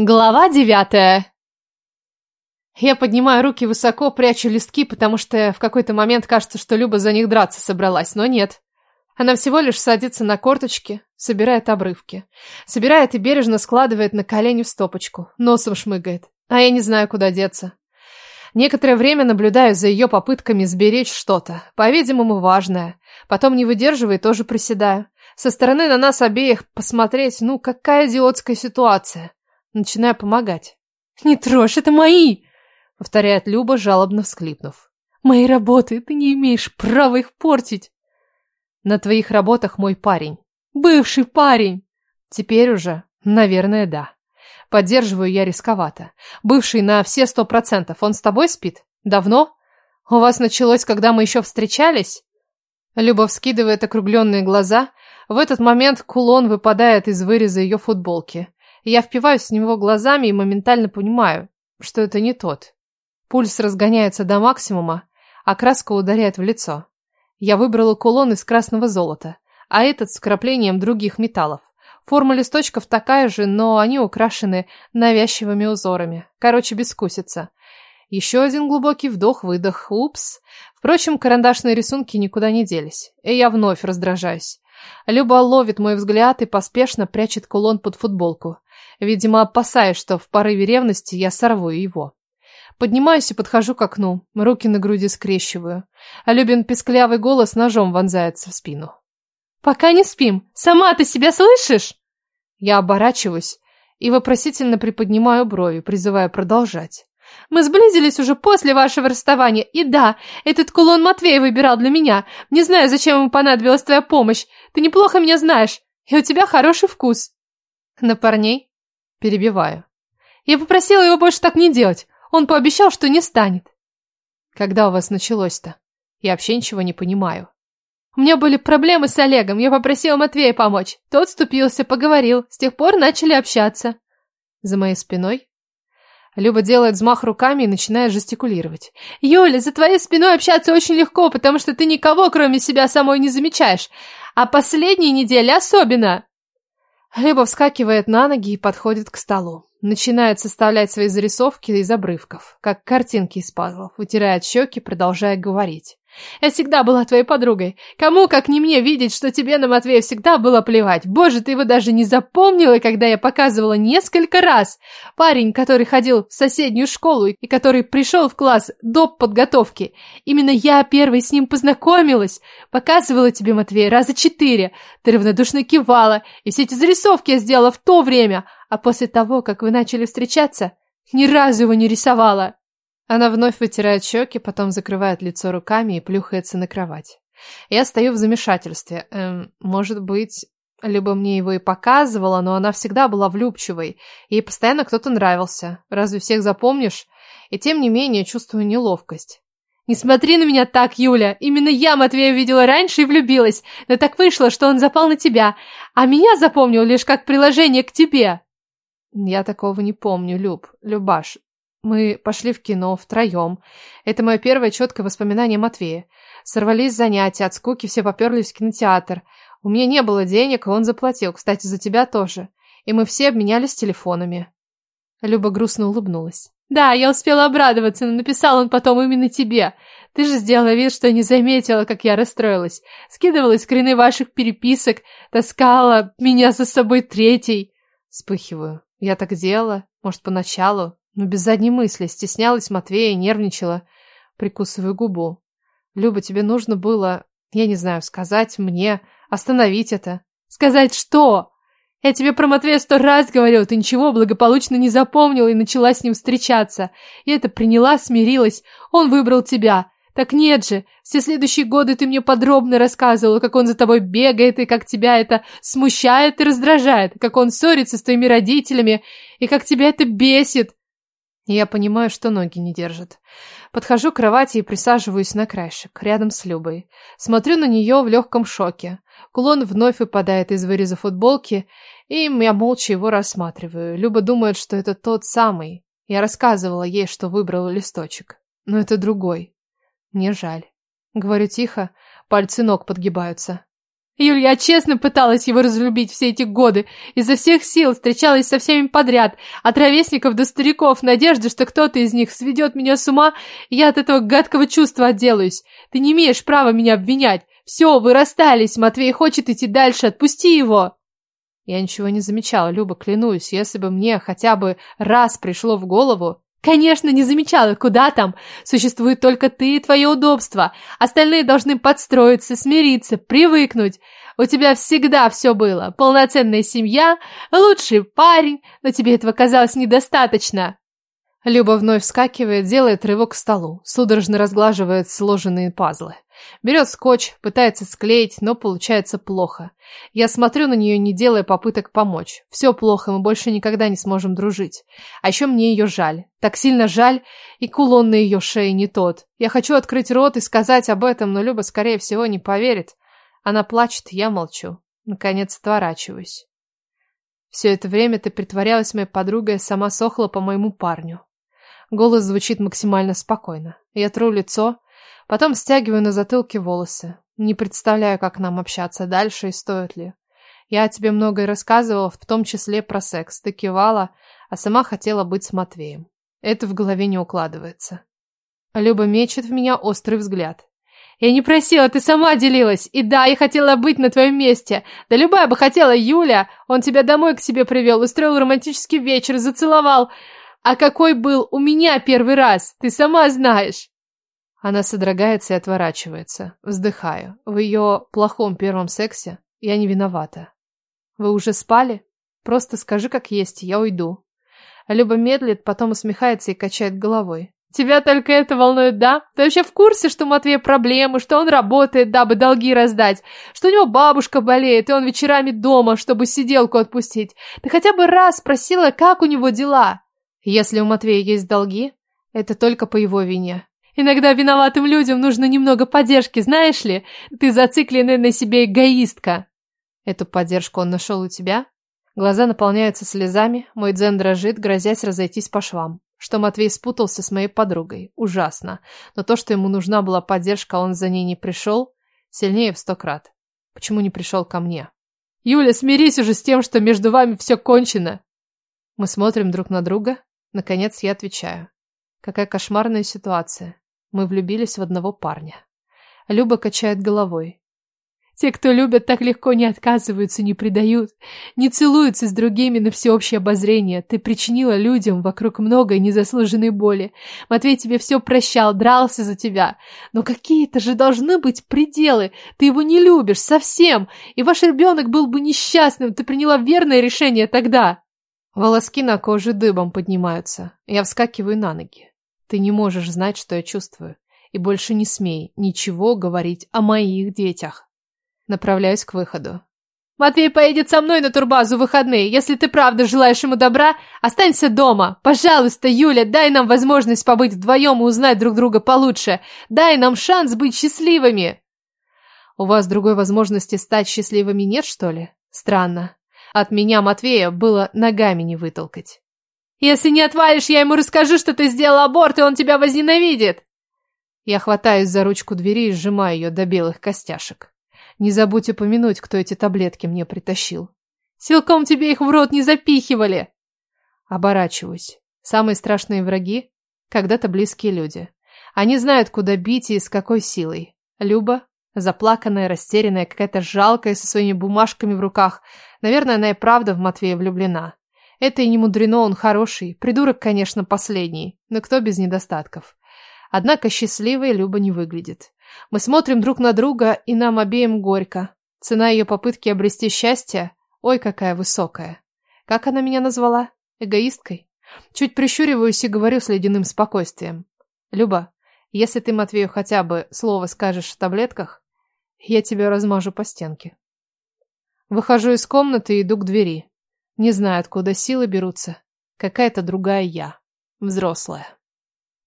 Глава девятая. Я поднимаю руки высоко, прячу листки, потому что в какой-то момент кажется, что Люба за них драться собралась, но нет. Она всего лишь садится на корточки, собирает обрывки. Собирает и бережно складывает на колени в стопочку, носом шмыгает. А я не знаю, куда деться. Некоторое время наблюдаю за ее попытками сберечь что-то, по-видимому, важное. Потом не выдерживаю и тоже приседаю. Со стороны на нас обеих посмотреть, ну, какая идиотская ситуация. Начинаю помогать. «Не трожь, это мои!» — повторяет Люба, жалобно всклипнув. «Мои работы, ты не имеешь права их портить!» «На твоих работах мой парень». «Бывший парень!» «Теперь уже, наверное, да». Поддерживаю я рисковато. Бывший на все сто процентов. Он с тобой спит? Давно? У вас началось, когда мы еще встречались? Люба вскидывает округленные глаза. В этот момент кулон выпадает из выреза ее футболки. Я впиваюсь в него глазами и моментально понимаю, что это не тот. Пульс разгоняется до максимума, а краска ударяет в лицо. Я выбрала кулон из красного золота, а этот с вкраплением других металлов. Форма листочков такая же, но они украшены навязчивыми узорами. Короче, бескусица. Еще один глубокий вдох-выдох. Упс. Впрочем, карандашные рисунки никуда не делись. И я вновь раздражаюсь. Люба ловит мой взгляд и поспешно прячет кулон под футболку видимо, опасаясь, что в порыве ревности я сорву его. Поднимаюсь и подхожу к окну, руки на груди скрещиваю. А Любин песклявый голос ножом вонзается в спину. «Пока не спим. Сама ты себя слышишь?» Я оборачиваюсь и вопросительно приподнимаю брови, призывая продолжать. Мы сблизились уже после вашего расставания. И да, этот кулон Матвей выбирал для меня. Не знаю, зачем ему понадобилась твоя помощь. Ты неплохо меня знаешь, и у тебя хороший вкус. На парней? Перебиваю. Я попросила его больше так не делать. Он пообещал, что не станет. Когда у вас началось-то? Я вообще ничего не понимаю. У меня были проблемы с Олегом. Я попросила Матвея помочь. Тот вступился, поговорил. С тех пор начали общаться. За моей спиной? Люба делает взмах руками и начинает жестикулировать. «Юля, за твоей спиной общаться очень легко, потому что ты никого, кроме себя самой, не замечаешь. А последние недели особенно. Люба вскакивает на ноги и подходит к столу. Начинает составлять свои зарисовки из обрывков, как картинки из пазлов, вытирает щеки, продолжая говорить. Я всегда была твоей подругой. Кому, как не мне, видеть, что тебе на Матвея всегда было плевать. Боже, ты его даже не запомнила, когда я показывала несколько раз. Парень, который ходил в соседнюю школу и который пришел в класс до подготовки. Именно я первой с ним познакомилась. Показывала тебе, Матвей, раза четыре. Ты равнодушно кивала, и все эти зарисовки я сделала в то время. А после того, как вы начали встречаться, ни разу его не рисовала. Она вновь вытирает щеки, потом закрывает лицо руками и плюхается на кровать. Я стою в замешательстве. Эм, может быть, либо мне его и показывала, но она всегда была влюбчивой. Ей постоянно кто-то нравился. Разве всех запомнишь? И тем не менее чувствую неловкость. «Не смотри на меня так, Юля! Именно я Матвея видела раньше и влюбилась, но так вышло, что он запал на тебя, а меня запомнил лишь как приложение к тебе!» «Я такого не помню, Люб, Любаш, мы пошли в кино втроем. Это мое первое четкое воспоминание Матвея. Сорвались занятия, от скуки все поперлись в кинотеатр. У меня не было денег, и он заплатил. Кстати, за тебя тоже. И мы все обменялись телефонами. Люба грустно улыбнулась. Да, я успела обрадоваться, но написал он потом именно тебе. Ты же сделала вид, что не заметила, как я расстроилась. Скидывала скрины ваших переписок, таскала меня за собой третий. Вспыхиваю. Я так делала, может, поначалу, но без задней мысли, стеснялась Матвея, нервничала. Прикусываю губу. Люба, тебе нужно было, я не знаю, сказать мне, остановить это. Сказать что? Я тебе про Матвея сто раз говорила, ты ничего благополучно не запомнила и начала с ним встречаться. И это приняла, смирилась. Он выбрал тебя. Так нет же, все следующие годы ты мне подробно рассказывала, как он за тобой бегает, и как тебя это смущает и раздражает, как он ссорится с твоими родителями, и как тебя это бесит. Я понимаю, что ноги не держат. Подхожу к кровати и присаживаюсь на краешек, рядом с Любой. Смотрю на нее в легком шоке. Кулон вновь выпадает из выреза футболки, и я молча его рассматриваю. Люба думает, что это тот самый. Я рассказывала ей, что выбрала листочек. Но это другой. Мне жаль. Говорю тихо, пальцы ног подгибаются. Юль, я честно пыталась его разлюбить все эти годы. Изо всех сил встречалась со всеми подряд, от ровесников до стариков, в надежде, что кто-то из них сведет меня с ума, и я от этого гадкого чувства отделаюсь. Ты не имеешь права меня обвинять. Все, вы расстались, Матвей хочет идти дальше, отпусти его. Я ничего не замечала, Люба, клянусь, если бы мне хотя бы раз пришло в голову, Конечно, не замечала, куда там. Существует только ты и твое удобство. Остальные должны подстроиться, смириться, привыкнуть. У тебя всегда все было. Полноценная семья, лучший парень, но тебе этого казалось недостаточно. Люба вновь вскакивает, делает рывок к столу, судорожно разглаживает сложенные пазлы. Берет скотч, пытается склеить, но получается плохо. Я смотрю на нее, не делая попыток помочь. Все плохо, мы больше никогда не сможем дружить. А еще мне ее жаль. Так сильно жаль, и кулон на ее шее не тот. Я хочу открыть рот и сказать об этом, но Люба, скорее всего, не поверит. Она плачет, я молчу. Наконец отворачиваюсь. Все это время ты притворялась моей подругой, а сама сохла по моему парню. Голос звучит максимально спокойно. Я тру лицо, потом стягиваю на затылке волосы. Не представляю, как нам общаться дальше и стоит ли. Я тебе многое рассказывала, в том числе про секс. Ты кивала, а сама хотела быть с Матвеем. Это в голове не укладывается. Люба мечет в меня острый взгляд. Я не просила, ты сама делилась. И да, я хотела быть на твоем месте. Да любая бы хотела, Юля. Он тебя домой к себе привел, устроил романтический вечер, зацеловал. А какой был у меня первый раз, ты сама знаешь. Она содрогается и отворачивается. Вздыхаю. В ее плохом первом сексе я не виновата. Вы уже спали? Просто скажи, как есть, я уйду. Люба медлит, потом усмехается и качает головой. Тебя только это волнует, да? Ты вообще в курсе, что у Матвея проблемы, что он работает, дабы долги раздать, что у него бабушка болеет, и он вечерами дома, чтобы сиделку отпустить? Ты хотя бы раз спросила, как у него дела? Если у Матвея есть долги, это только по его вине. Иногда виноватым людям нужно немного поддержки, знаешь ли? Ты зацикленная на себе эгоистка. Эту поддержку он нашел у тебя? Глаза наполняются слезами, мой дзен дрожит, грозясь разойтись по швам. Что Матвей спутался с моей подругой. Ужасно. Но то, что ему нужна была поддержка, а он за ней не пришел, сильнее в сто крат. Почему не пришел ко мне? Юля, смирись уже с тем, что между вами все кончено. Мы смотрим друг на друга, Наконец я отвечаю. Какая кошмарная ситуация. Мы влюбились в одного парня. Люба качает головой. Те, кто любят, так легко не отказываются, не предают, не целуются с другими на всеобщее обозрение. Ты причинила людям вокруг много незаслуженной боли. Матвей тебе все прощал, дрался за тебя. Но какие-то же должны быть пределы. Ты его не любишь совсем, и ваш ребенок был бы несчастным. Ты приняла верное решение тогда. Волоски на коже дыбом поднимаются. Я вскакиваю на ноги. Ты не можешь знать, что я чувствую. И больше не смей ничего говорить о моих детях. Направляюсь к выходу. Матвей поедет со мной на турбазу в выходные. Если ты правда желаешь ему добра, останься дома. Пожалуйста, Юля, дай нам возможность побыть вдвоем и узнать друг друга получше. Дай нам шанс быть счастливыми. У вас другой возможности стать счастливыми нет, что ли? Странно. От меня Матвея было ногами не вытолкать. «Если не отвалишь, я ему расскажу, что ты сделал аборт, и он тебя возненавидит!» Я хватаюсь за ручку двери и сжимаю ее до белых костяшек. Не забудь упомянуть, кто эти таблетки мне притащил. Силком тебе их в рот не запихивали!» Оборачиваюсь. Самые страшные враги — когда-то близкие люди. Они знают, куда бить и с какой силой. Люба, заплаканная, растерянная, какая-то жалкая со своими бумажками в руках, Наверное, она и правда в Матвея влюблена. Это и не мудрено, он хороший. Придурок, конечно, последний, но кто без недостатков? Однако счастливой Люба не выглядит. Мы смотрим друг на друга, и нам обеим горько. Цена ее попытки обрести счастье, ой, какая высокая. Как она меня назвала? Эгоисткой? Чуть прищуриваюсь и говорю с ледяным спокойствием. Люба, если ты Матвею хотя бы слово скажешь в таблетках, я тебя размажу по стенке. Выхожу из комнаты и иду к двери. Не знаю, откуда силы берутся. Какая-то другая я. Взрослая.